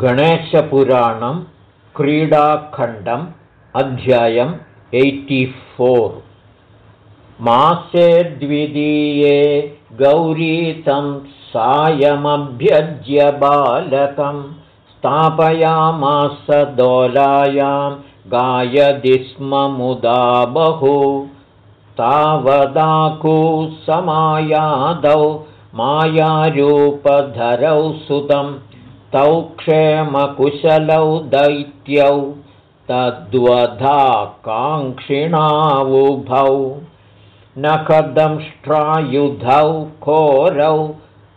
गणेशपुराणं क्रीडाखण्डम् अध्यायम् फोर् मासे द्वितीये गौरीतं सायमभ्यज्य बालकं स्थापयामास दोलायां गायदि स्म मुदा बहु। समायादौ मायारूपधरौ सुतं तौ क्षेमकुशलौ दैत्यौ तद्वधाकाङ्क्षिणावुभौ नखदंष्ट्रायुधौ खोरौ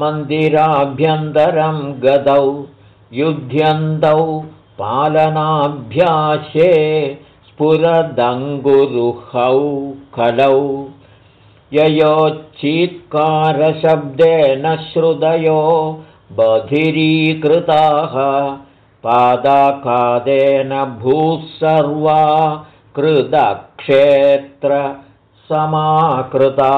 मन्दिराभ्यन्तरं गदौ युध्यन्तौ पालनाभ्यासे स्फुरदङ्गुरुहौ खलौ ययोच्चीत्कारशब्देन श्रुतयो बधिरीकृताः पादाकादेन भूः सर्वा कृतक्षेत्रसमाकृता।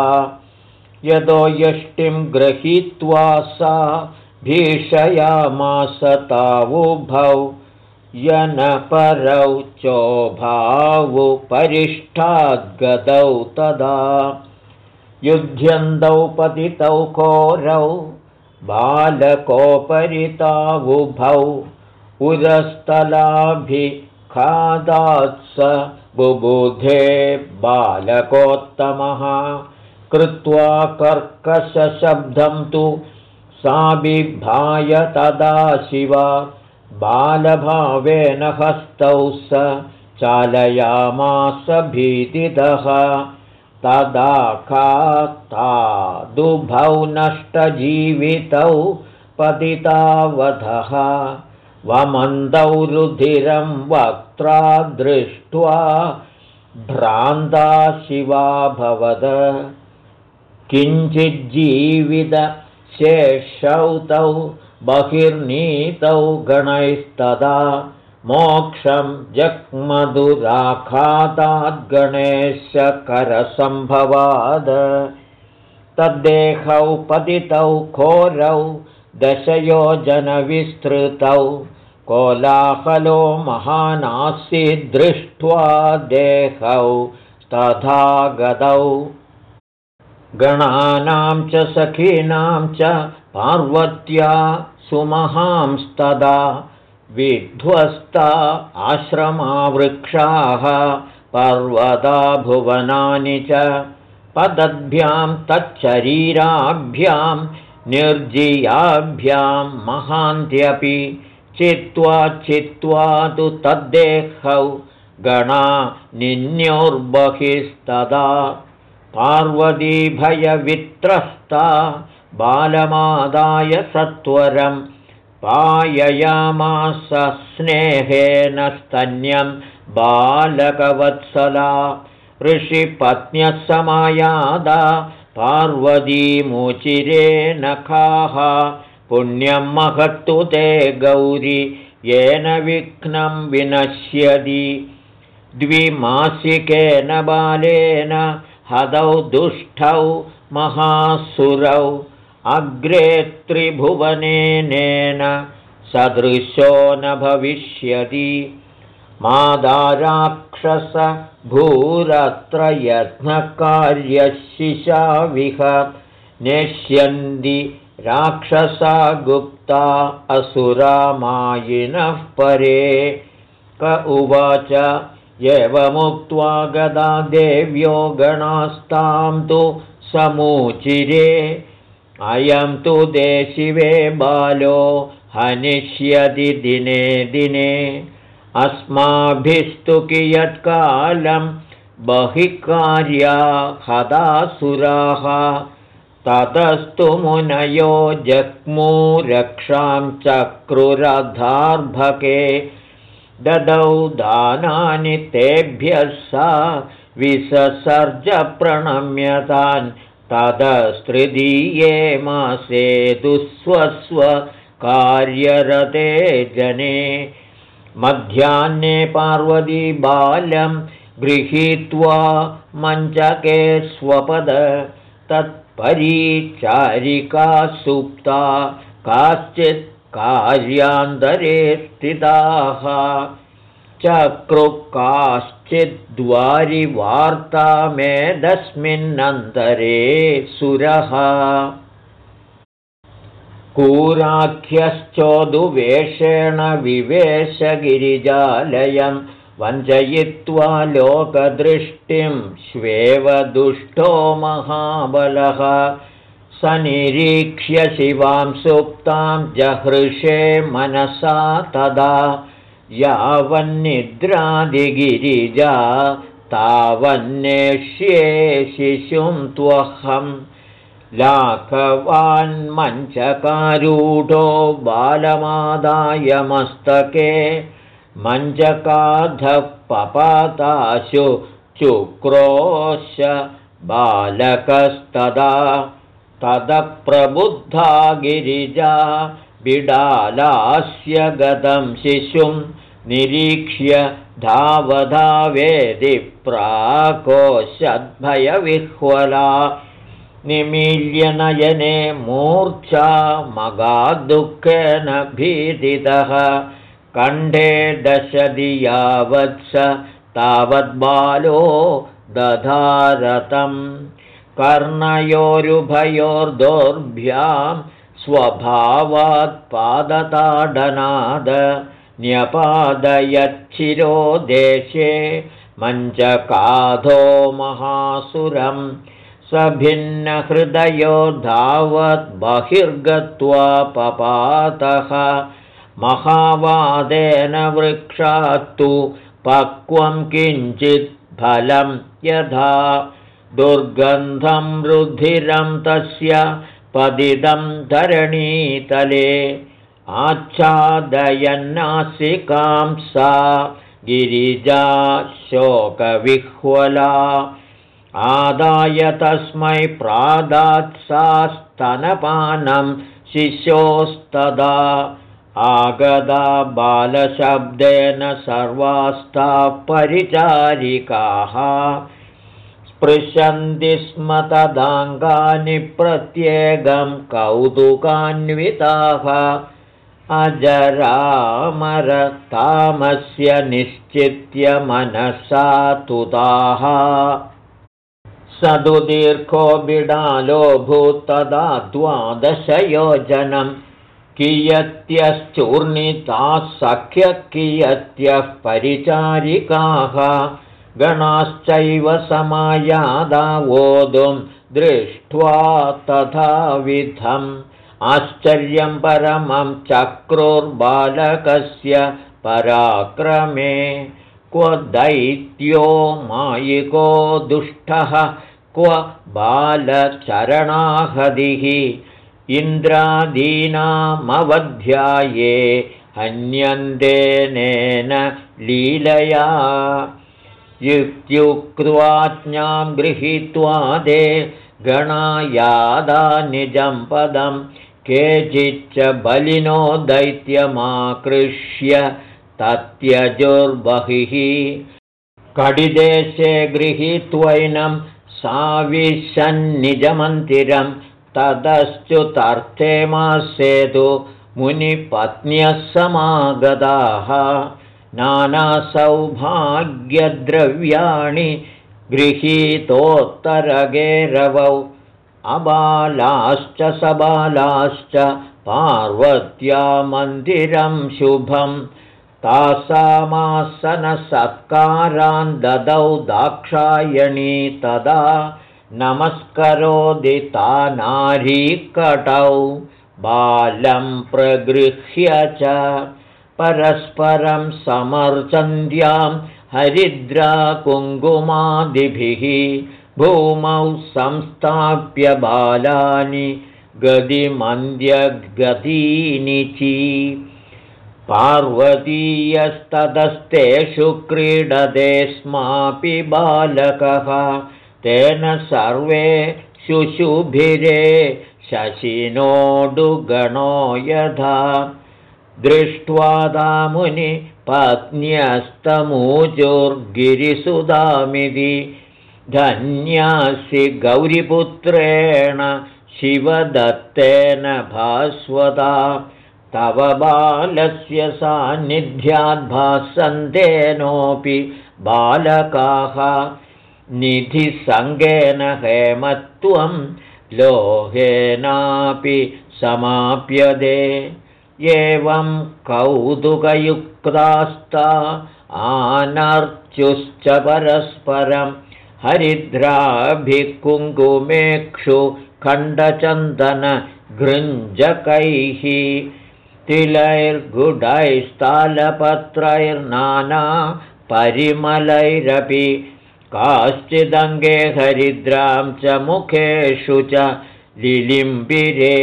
यतो यष्टिं गृहीत्वा सा भीषयामास तावुभौ यनपरौ चोभावु परिष्ठाद्गतौ तदा। युध्यन्तौ पतितौ कोरौ बालकोपरितावुभौ उरस्थलाभिखादात्स बुबुधे बालकोत्तमः। कृत्वा कर्कशशब्दं तु सा बिभाय तदा शिव। बालभावेन हस्तौ स चालयामास भीतितः तदा खातादुभौ नष्टजीवितौ पतितावधः वमन्दौ रुधिरं वक्त्रा दृष्ट्वा भ्रान्ता शिवाभवद किञ्चिज्जीवितशेषौ तौ बहिर्नीतौ गणैस्तदा मोक्षं जग्मधुराखाताद्गणेशकरसम्भवाद तद्देहौ पतितौ घोरौ दशयोजनविस्तृतौ कोलाहलो महानासि दृष्ट्वा देहौ तथा गतौ गणानां च सखीनां च पार्वत्या सुमहांस्तदा विध्वस्ता आश्रमावृक्षाः पर्वता भुवनानि च पदद्भ्यां तच्छरीराभ्यां निर्जियाभ्यां महान्त्यपि चित्वा चित्वा तु तद्देहौ गणा निन्योर्बहिस्तदा। पार्वतीभयवित्रस्ता बालमादाय सत्वरं पाययामास स्नेहेन स्तन्यं बालकवत्सला। ऋषिपत्न्यः समायादा पार्वतीमुचिरे नखाः पुण्यं महत्तु ते गौरि येन विघ्नं विनश्यति। द्विमासिकेन बालेन हदौ दुष्टौ महासुरौ अग्रे त्रिभुवनेन सदृशो न भविष्यति। भूरत्र यत्नकार्यशिशाविह नेष्यन्ति राक्षसा गुप्ता असुरामायिनः परे। क उवाच एवमुक्त्वा गदा देव्यो गणास्तां तु समूचिरे अयं तु देशिवे बालो हनिष्यति दिने दिने। अस्माभिस्तु कियत्कालं बहिकार्या हदासुराः ततस्तु मुनयो जग्मूरक्षां चक्रुरधार्भके। ददौ दानानि तेभ्यः सा विससर्जप्रणम्यतान् ततस्तृदीये मासे दुःस्वस्वकार्यरते जने। मध्याह्ने पार्वती बालं गृहीत्वा मञ्चके स्वपद। तत् परीचारिका सुप्ता काश्चित् कार्यान्तरे स्थिताः चक्रुकाश्चिद्वारिवार्ता मेदस्मिन्नन्तरे सुरः। कूराख्यश्चोदुवेषेण विवेशगिरिजालयं वञ्चयित्वा लोकदृष्टिं श्वेव दुष्टो महाबलः। स निरीक्ष्य शिवां सुप्तां जहृषे मनसा तदा यावन्निद्रादिगिरिजा तावन्नेष्ये शिशुं लाघवान्मञ्चकारूढो बालमादाय मस्तके मञ्चकाधः पपाताशु चुक्रोश बालकस्तदा। तदप्रबुद्धा गिरिजा बिडालास्य गतं शिशुं निरीक्ष्य धावधावेदि प्राकोशद्भयविह्वला निमील्यनयने मूर्च्छा मगादुःखेन भीतितः कण्ठे दशदि यावत्स तावद्बालो दधारतम् कर्णयोरुभयोर्दोर्भ्यां स्वभावात्पादताडनाद न्यपादयच्छिरो देशे मञ्चकाधो महासुरम् स भिन्नहृदयो धावद्बहिर्गत्वा पपातः महावादेन वृक्षात्तु पक्वं किञ्चित् फलं यथा दुर्गन्धं रुधिरं तस्य पदिदं धरणीतले आच्छादयन्नासिकां सा गिरिजा शोकविह्वला। आदाय तस्मै सा स्तनपानं शिशोस्तदा आगदा बालशब्देन सर्वास्ताः परिचारिकाः स्पृशन्ति स्म तदाङ्गानि प्रत्येकं कौतुकान्विताः। अजरामरतामस्य निश्चित्य मनसा तुताः सदुदीर्घो बिडालो भूत्तदा द्वादशयोजनं। कियत्यश्चूर्णिताः सख्य कियत्यः परिचारिकाः गणाश्चैव समायादा वोदुं दृष्ट्वा तथाविधम् आश्चर्यं परमं चक्रुर्बालकस्य पराक्रमे। क्व दैत्यो मायिको दुष्टः क्व बालचरणाहदिः। इन्द्रादीनामवध्याये हन्यन्देनेन लीलया युक्त्युक्त्वाज्ञां गृहीत्वा दे गणायादा निजं पदं केचिच्च बलिनो दैत्यमाकृष्य तत्यजुर्बहिः। कडिदेशे गृहीत्वैनं साविशन्निजमन्दिरं ततश्चुतर्थे मासेतु मुनिपत्न्यः समागताः नानासौभाग्यद्रव्याणि गृहीतोत्तरगेरवौ। अबालाश्च सबालाश्च पार्वत्या मन्दिरं शुभम् तासामासनसत्कारान् ददौ दाक्षायणी तदा नमस्करोदिता नारीकटौ बालं प्रगृह्य च परस्परं समर्चन्द्यां हरिद्राकुङ्कुमादिभिः भूमौ संस्थाप्य बालानि गदिमन्द्यगतीनि ची। पार्वतीयस्ततस्तेषु क्रीडते स्मापि बालकः तेन सर्वे शुशुभिरे शशिनोडुगणो यथा दृष्ट्वा दामुनि पत्न्यस्तमूचुर्गिरिसुदामिति धन्यासि गौरिपुत्रेण शिवदत्तेन भास्वता। तव बालस्य सान्निध्याद्भासन्तेनोऽपि बालकाः। निधिसङ्गेन हेमत्वं लोहेनापि समाप्यते एवं कौतुकयुक्तास्ता आनर्च्युश्च परस्परं हरिद्राभिः कुङ्कुमेक्षु खण्डचन्दनगृञ्जकैः तिलैर्गुडैस्तालपत्रैर्नाना परिमलैरपि काश्चिदङ्गे हरिद्रां च मुखेषु च लिलिम्बिरे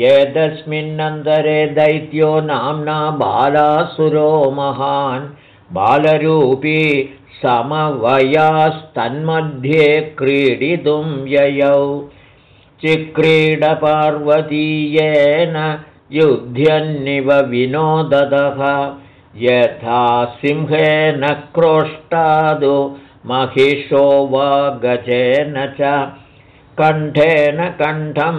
एतस्मिन्नन्तरे दैत्यो नाम्ना बालासुरो महान्। बालरूपी समवयास्तन्मध्ये क्रीडितुं ययौ। चिक्रीडपार्वतीयेन युध्यन्निव विनोदतः यथा सिंहेन क्रोष्टादु महिषो वा गजेन च। कण्ठेन कण्ठं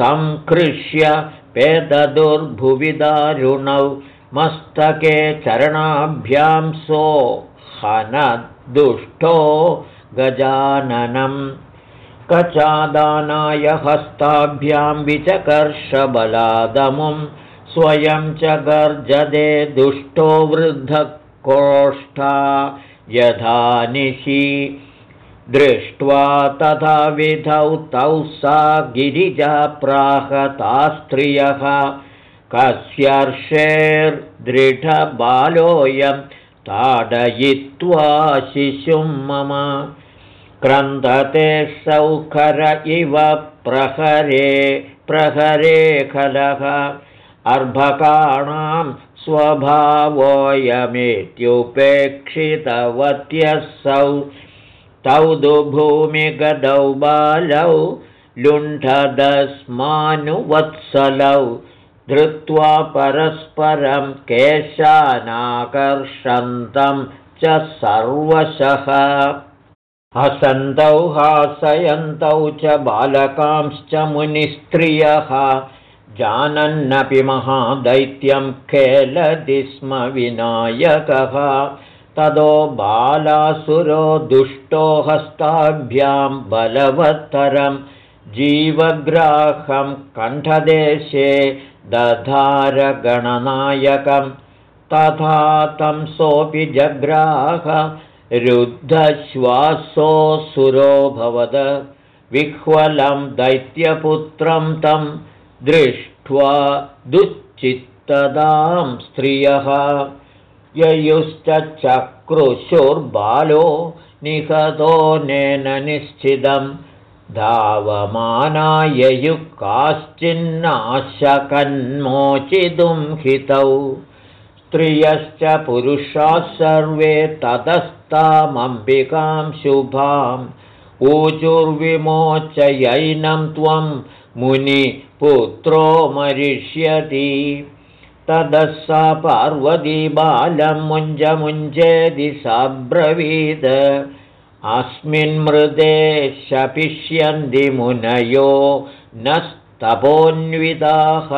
संकृष्य पेददुर्भुविदारुणौ मस्तके चरणाभ्यां सो हनदुष्टो गजाननं। कचादानाय हस्ताभ्यां विचकर्षबलादमुं स्वयं च गर्जदे दुष्टो वृद्धकोष्ठा यथा निशि दृष्ट्वा तथा विधौ तौ सा गिरिजा प्राहतास्त्रियः। कस्यर्षेर्दृढबालोऽयं ताडयित्वा शिशुं मम। क्रन्दते सौखर इव प्रहरे प्रहरे खलः। अर्भकाणां स्वभावोऽयमेत्युपेक्षितवत्यसौ तौ दु भूमिगदौ बालौ लुण्ठदस्मानुवत्सलौ धृत्वा परस्परं केशानाकर्षन्तं च सर्वशः। हसन्तौ हासयन्तौ च बालकांश्च मुनिस्त्रियः। जानन्नपि महादैत्यं खेलति स्म विनायकः तदो बालासुरो दुष्टो हस्ताभ्यां बलवत्तरं जीवग्राहं कण्ठदेशे दधारगणनायकं तथा तं सोऽपि जग्राह रुद्धश्वासोऽसुरोऽभवद विह्वलं दैत्यपुत्रं तं दृष्ट्वा दुश्चित्तदां स्त्रियः ययुश्च चक्रुशुर्बालो निहतोऽनेन निश्चितं धावमानाययुः काश्चिन्नाशकन्मोचितुं हितौ स्त्रियश्च पुरुषाः सर्वे ततस्तामम्बिकां शुभाम्। ऊचुर्विमोचयैनं त्वं मुनिपुत्रो मरिष्यति ततः सा पार्वती बालं मुञ्जमुञ्जेदि साब्रवीद। अस्मिन् मृदे शपिष्यन्ति मुनयो न स्तपोन्विताः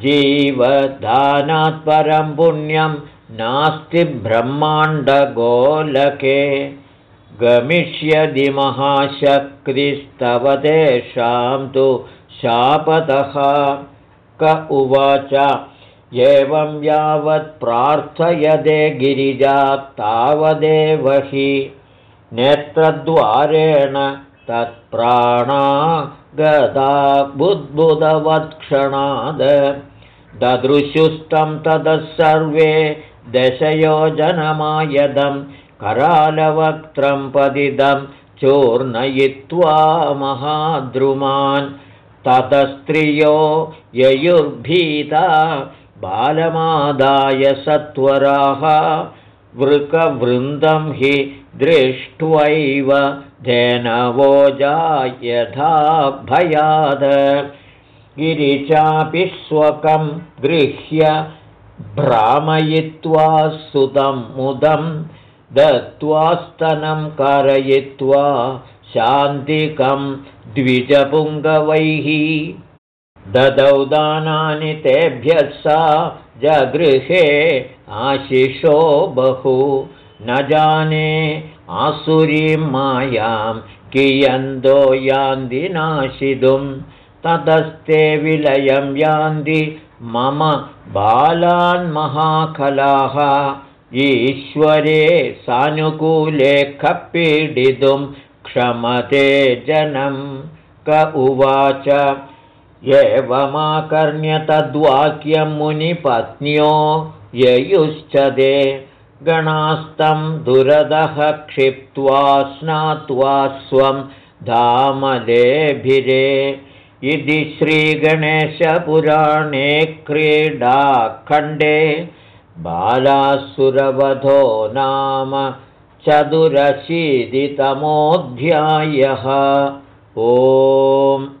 जीवदानात् परं पुण्यं नास्ति ब्रह्माण्डगोलके। गमिष्यदि महाशक्तिस्तव तेषां तु शापतः क उवाच। एवं यावत् प्रार्थयदे गिरिजा तावदेव हि नेत्रद्वारेण तत्प्राणा गदा बुद्बुदवत्क्षणाद ददृशुस्तं ततः सर्वे दशयोजनमायदं करालवक्त्रं पदिदं चूर्णयित्वा महाद्रुमान् ततस्त्रियो ययुर्भीता बालमादाय सत्वराः वृकवृन्दं हि दृष्ट्वैव धेनवोजा यथा भयाद। गिरिचापि स्वकं गृह्य भ्रामयित्वा सुतं मुदं दत्त्वा स्तनं कारयित्वा शान्तिकं द्विजपुङ्गवैः। ददौ दानानि तेभ्यः सा जगृहे आशिषो बहु। न जाने आसुरीं मायां कियन्दो यान्ति नाशितुं ततस्ते विलयं यान्ति मम बालान्महाकलाः ईश्वरे सानुकूले खपीडितुं क्षमते जनं क उवाच एवमाकर्ण्य तद्वाक्यं मुनिपत्न्यो ययुश्च दे गणास्तं दुरदः क्षिप्त्वा स्नात्वा स्वं धामलेभिरे इति श्रीगणेशपुराणे क्रीडाखण्डे बालासुरवधो नाम चतुरशीतितमोऽध्यायः। ओम्